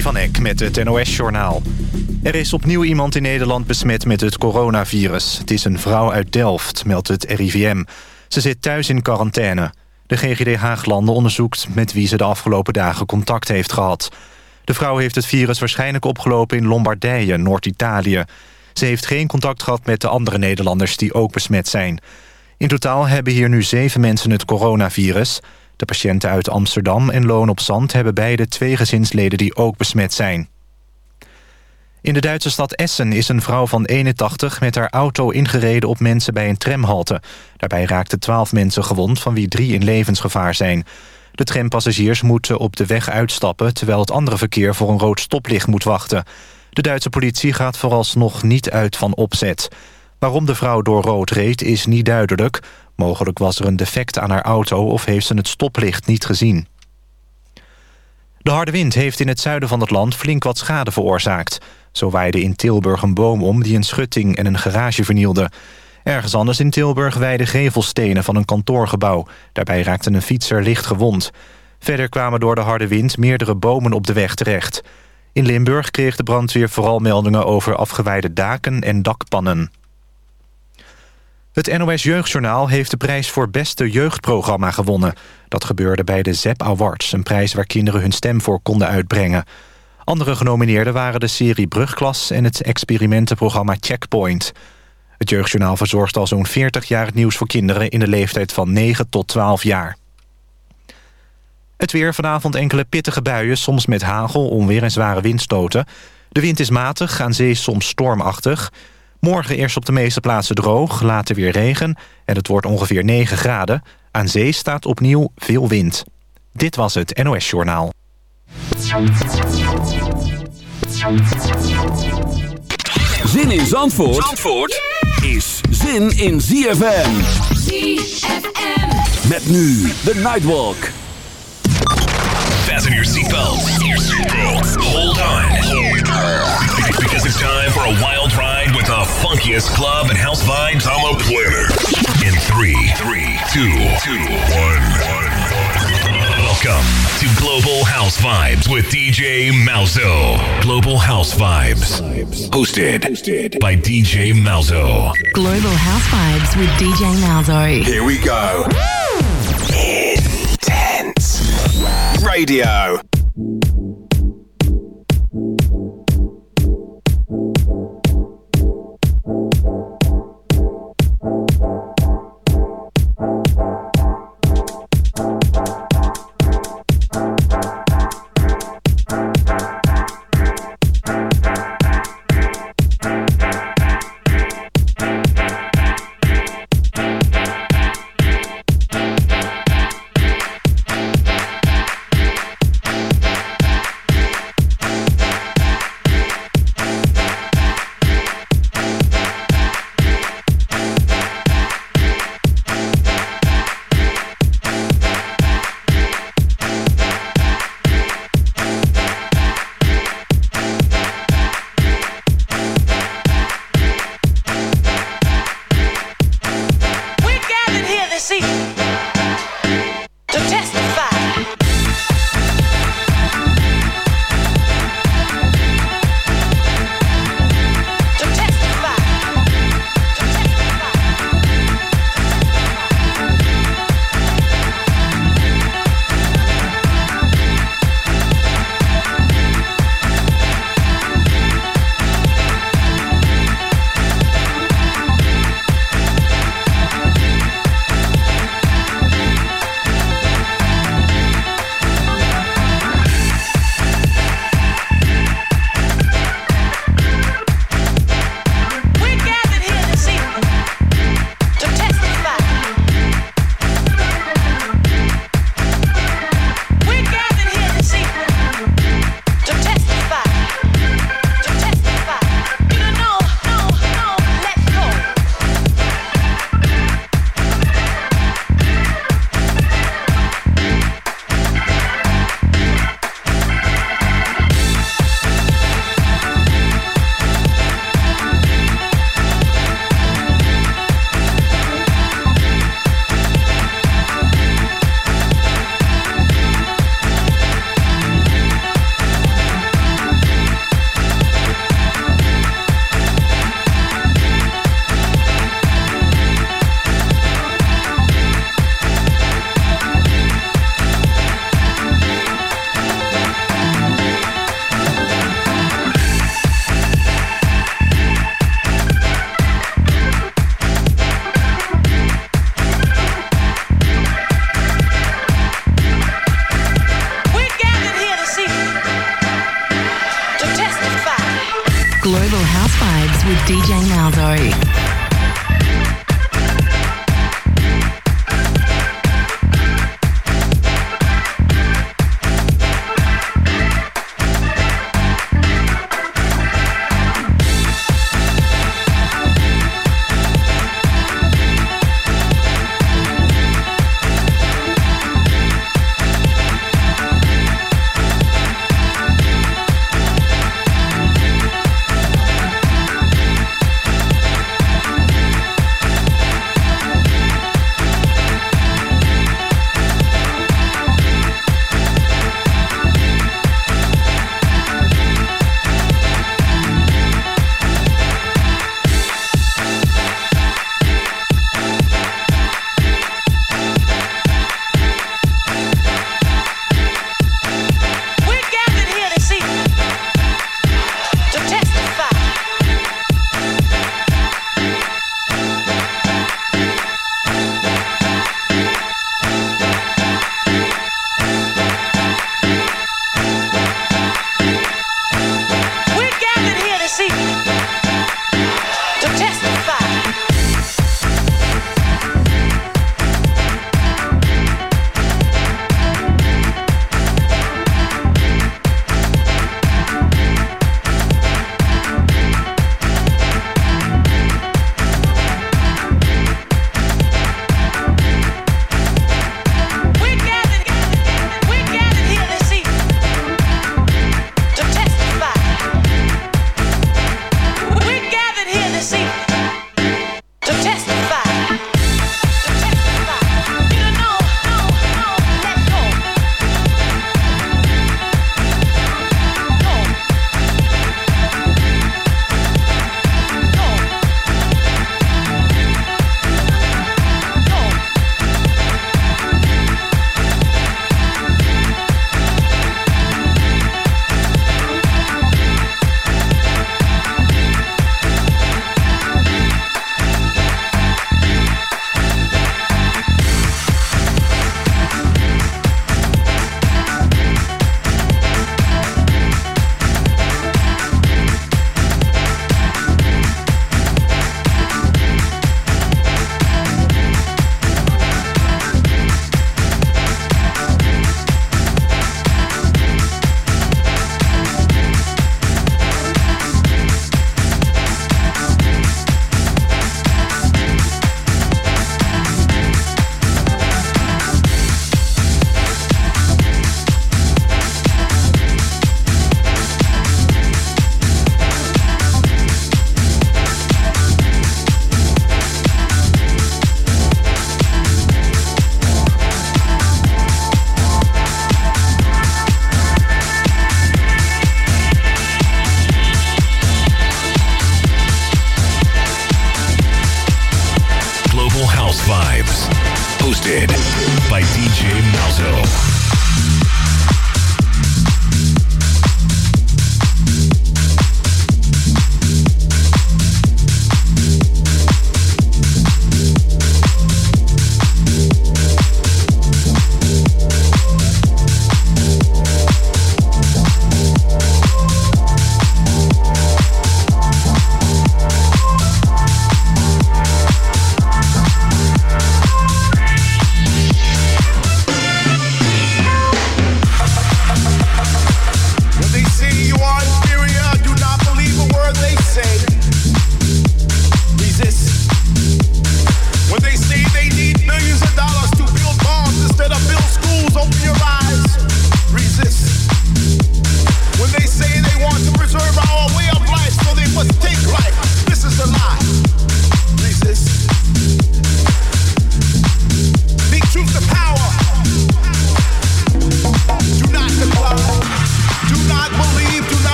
Van Eck met het NOS-journaal. Er is opnieuw iemand in Nederland besmet met het coronavirus. Het is een vrouw uit Delft, meldt het RIVM. Ze zit thuis in quarantaine. De GGD Haaglanden onderzoekt met wie ze de afgelopen dagen contact heeft gehad. De vrouw heeft het virus waarschijnlijk opgelopen in Lombardije, Noord-Italië. Ze heeft geen contact gehad met de andere Nederlanders die ook besmet zijn. In totaal hebben hier nu zeven mensen het coronavirus... De patiënten uit Amsterdam en Loon op Zand hebben beide twee gezinsleden die ook besmet zijn. In de Duitse stad Essen is een vrouw van 81 met haar auto ingereden op mensen bij een tramhalte. Daarbij raakten 12 mensen gewond, van wie drie in levensgevaar zijn. De trampassagiers moeten op de weg uitstappen... terwijl het andere verkeer voor een rood stoplicht moet wachten. De Duitse politie gaat vooralsnog niet uit van opzet. Waarom de vrouw door rood reed is niet duidelijk. Mogelijk was er een defect aan haar auto of heeft ze het stoplicht niet gezien. De harde wind heeft in het zuiden van het land flink wat schade veroorzaakt. Zo waaide in Tilburg een boom om die een schutting en een garage vernielde. Ergens anders in Tilburg weiden gevelstenen van een kantoorgebouw. Daarbij raakte een fietser licht gewond. Verder kwamen door de harde wind meerdere bomen op de weg terecht. In Limburg kreeg de brandweer vooral meldingen over afgeweide daken en dakpannen. Het NOS Jeugdjournaal heeft de prijs voor beste jeugdprogramma gewonnen. Dat gebeurde bij de ZEP Awards, een prijs waar kinderen hun stem voor konden uitbrengen. Andere genomineerden waren de serie Brugklas en het experimentenprogramma Checkpoint. Het Jeugdjournaal verzorgt al zo'n 40 jaar het nieuws voor kinderen in de leeftijd van 9 tot 12 jaar. Het weer vanavond enkele pittige buien, soms met hagel, onweer en zware windstoten. De wind is matig, aan zee soms stormachtig. Morgen eerst op de meeste plaatsen droog, later weer regen... en het wordt ongeveer 9 graden. Aan zee staat opnieuw veel wind. Dit was het NOS Journaal. Zin in Zandvoort, Zandvoort is zin in ZFM. ZFM. Met nu de Nightwalk. Fasten your seatbelts. Hold on. Because it's time for a wild ride funkiest club and house vibes on the planet. In three, three, two, two, one, one. Welcome to Global House Vibes with DJ Malzo. Global House Vibes. Hosted, by DJ Malzo. Global House Vibes with DJ Malzo. Here we go. Intense radio.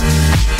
Peace.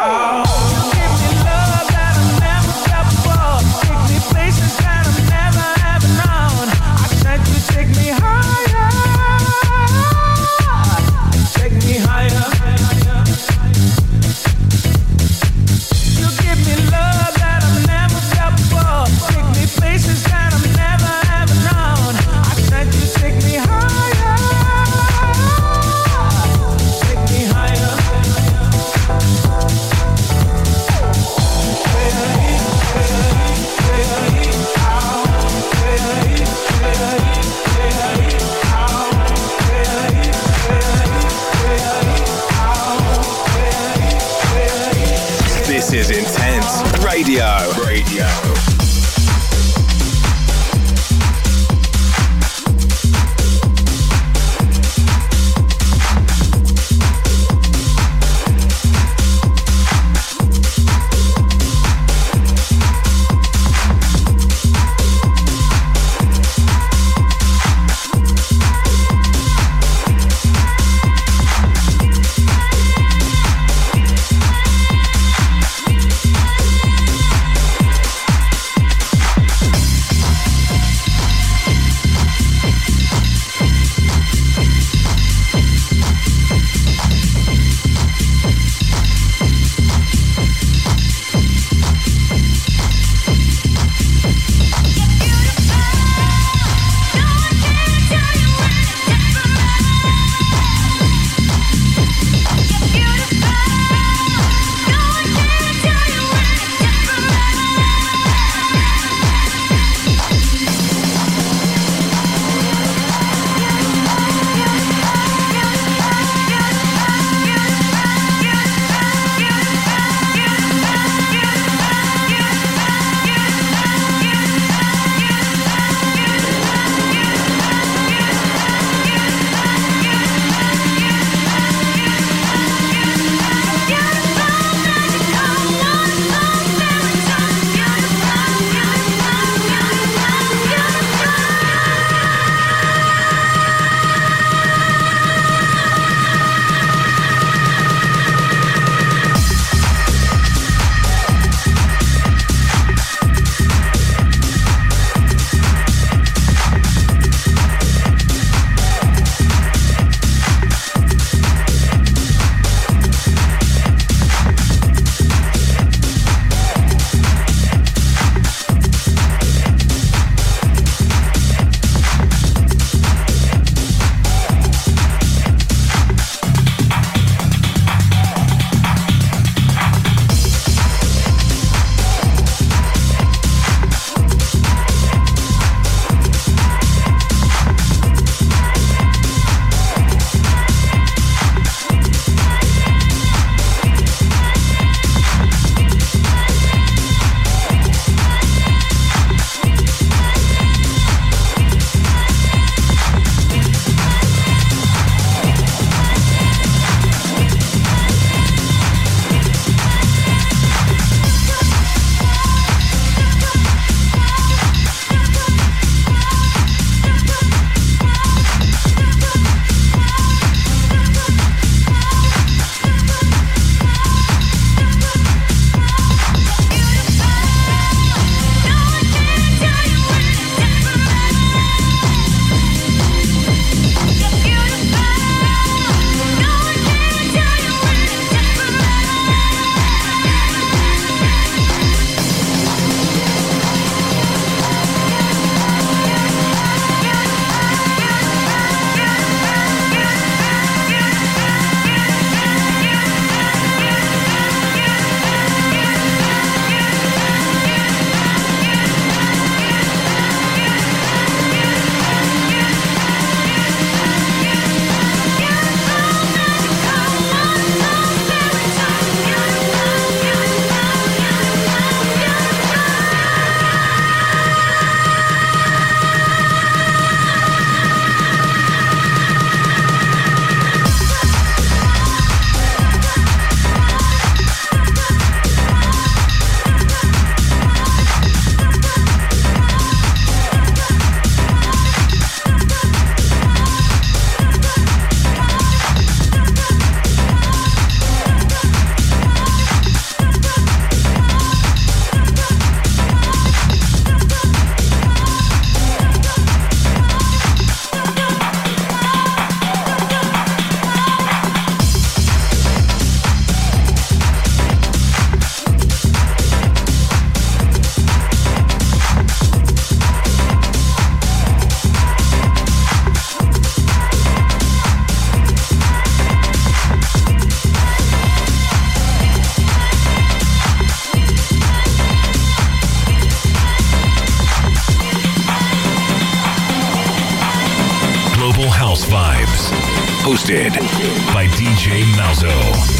Oh! Hosted by DJ Malzo.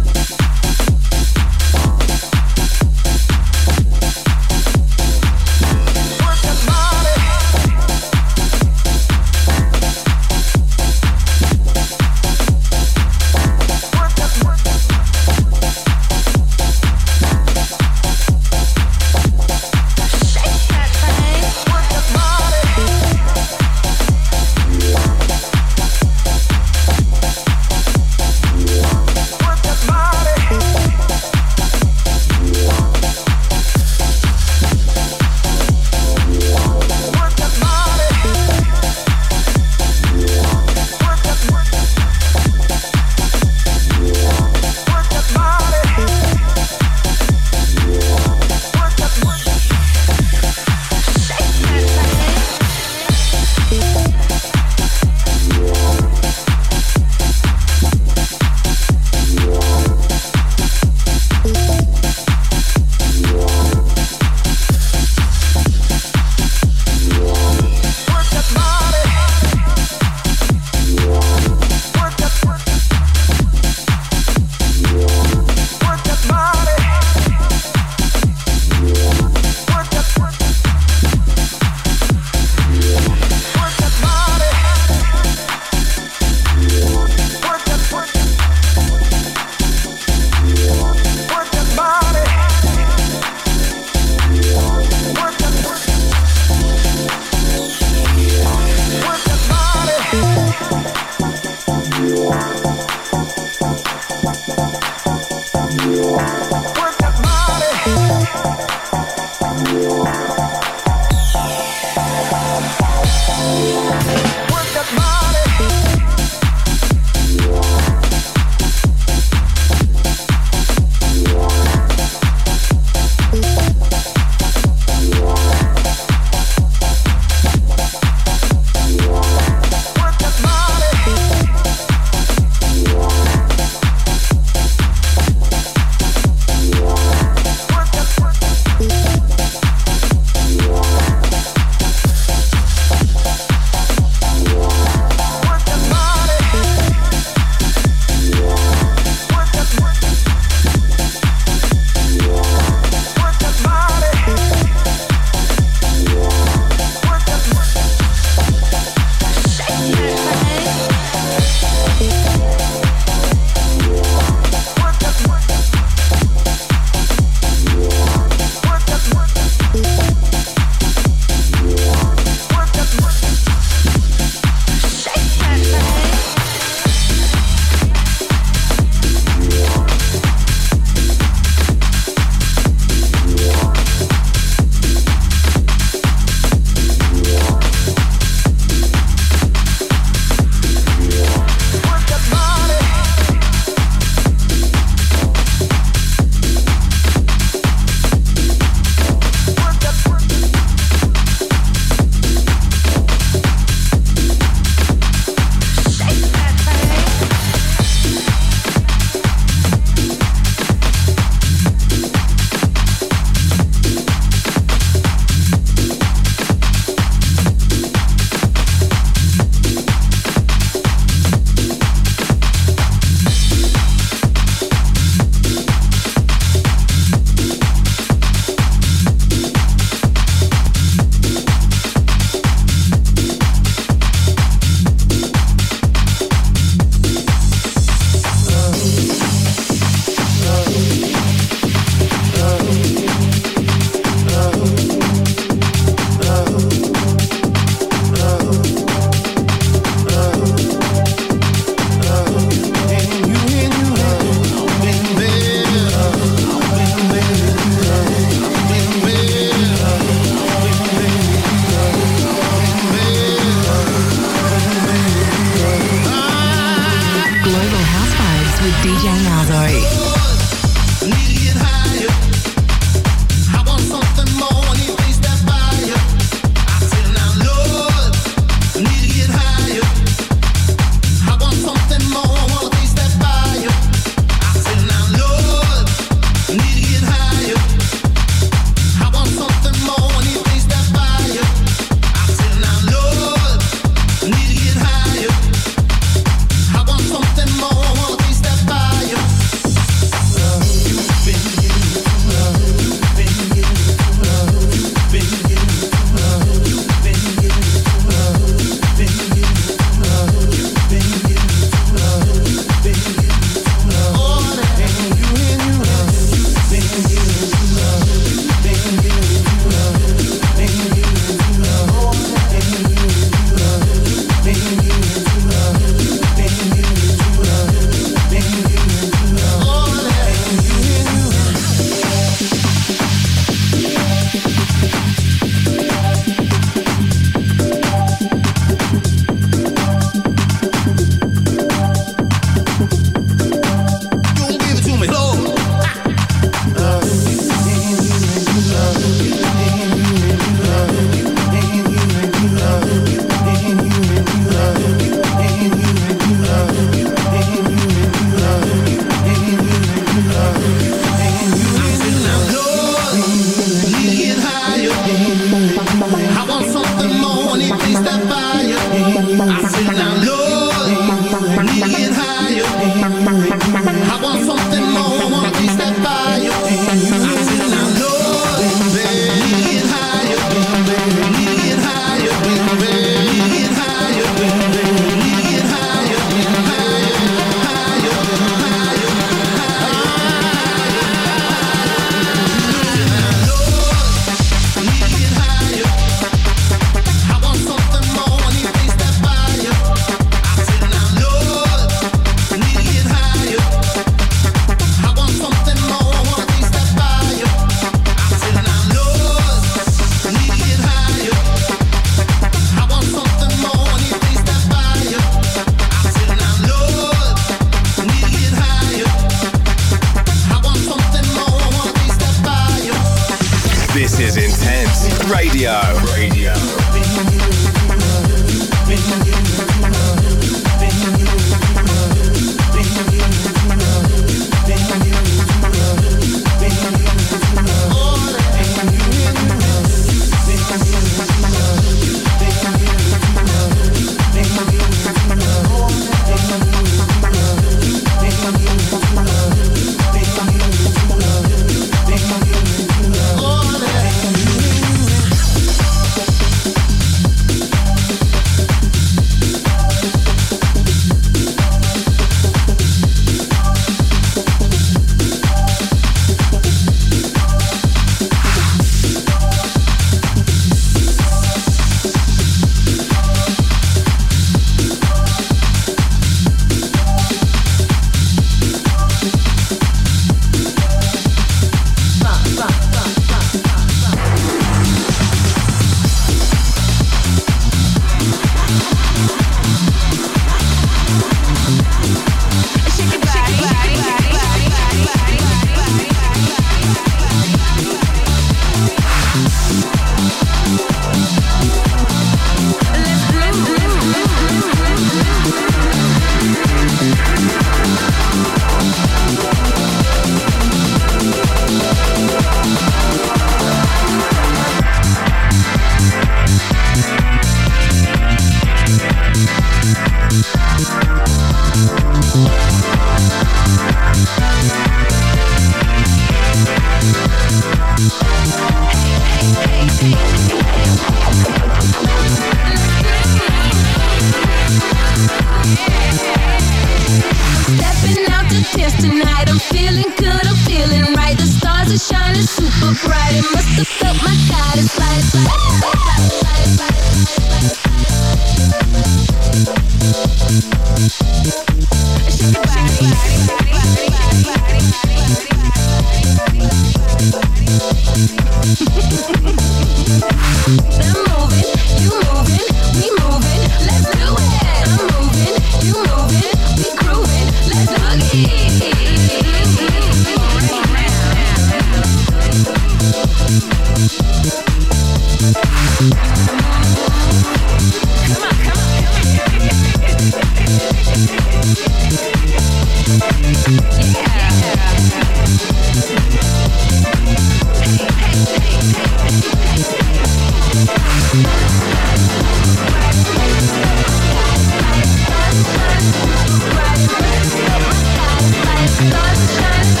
Sunshine.